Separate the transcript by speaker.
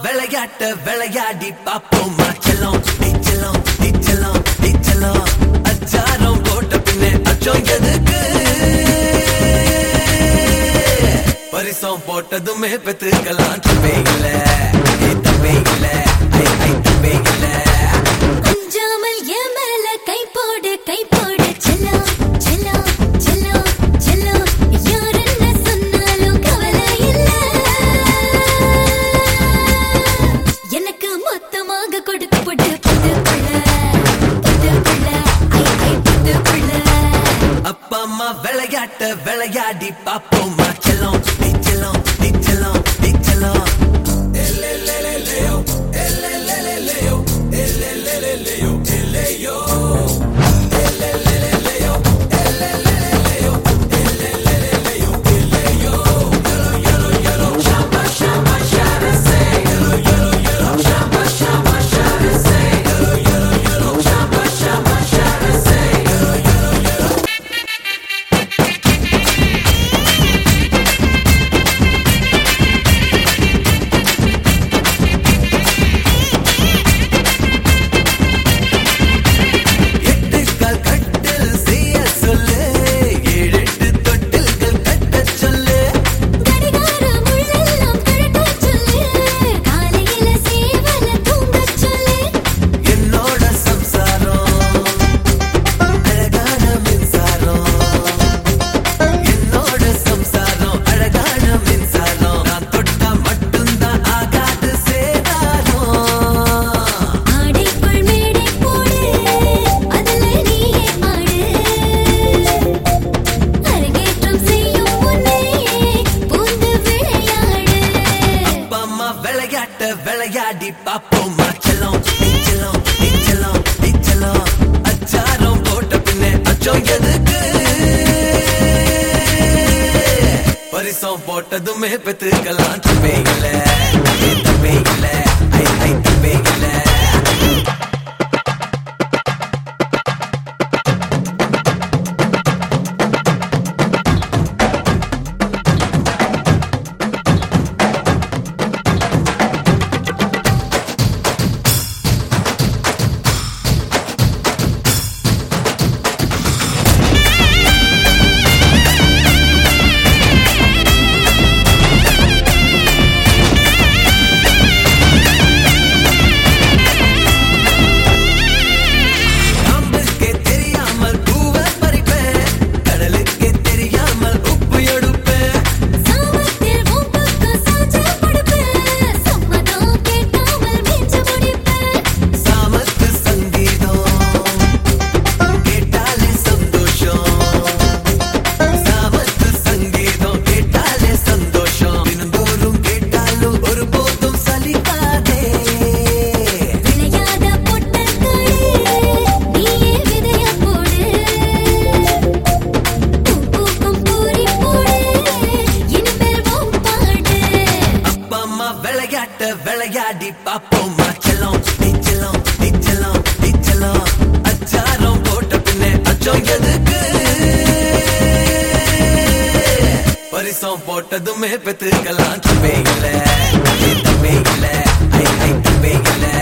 Speaker 1: விளையாட்ட விளையாடி பாப்போமா செல்லம் நீச்சலம் நீச்சலம் நீச்சலம் அச்சாரம் போட்ட பின்னே அச்சம் எதுக்கு? பரிசம் போட்டதுமே பெத்துக்கலாம் தப்பே இல்ல ஏ தப்பே இல்ல ஐ தப்பே விளையாடி பாப்போமா செல்லம் நீச்சலம் நீச்சலம் நீச்சலம் எட்டு விளையாட்ட விளையாடி பாப்போமா செல்லம் நீச்சலம் நீச்சலம் நீச்சலம் அச்சாரம் போட்ட பின்னே அச்சம் எதுக்கு? பரிசம் போட்டதுமே பெத்துக்கலாம். தப்பே இல்ல தப்பே இல்ல ஐ ஐ தப்பே இல்ல விளையாட்ட விளையாடி பாப்போம்? செல்லம் நீச்சலம் நீச்சலம் நீச்சலம் அச்சாரம் போட்ட பின்னே அச்சம் எதுக்கு? பரிசம் போட்டதுமே பெத்துக்கலாம். தம்பி இல்லை தம்பி இல்லை ஐ இல்லை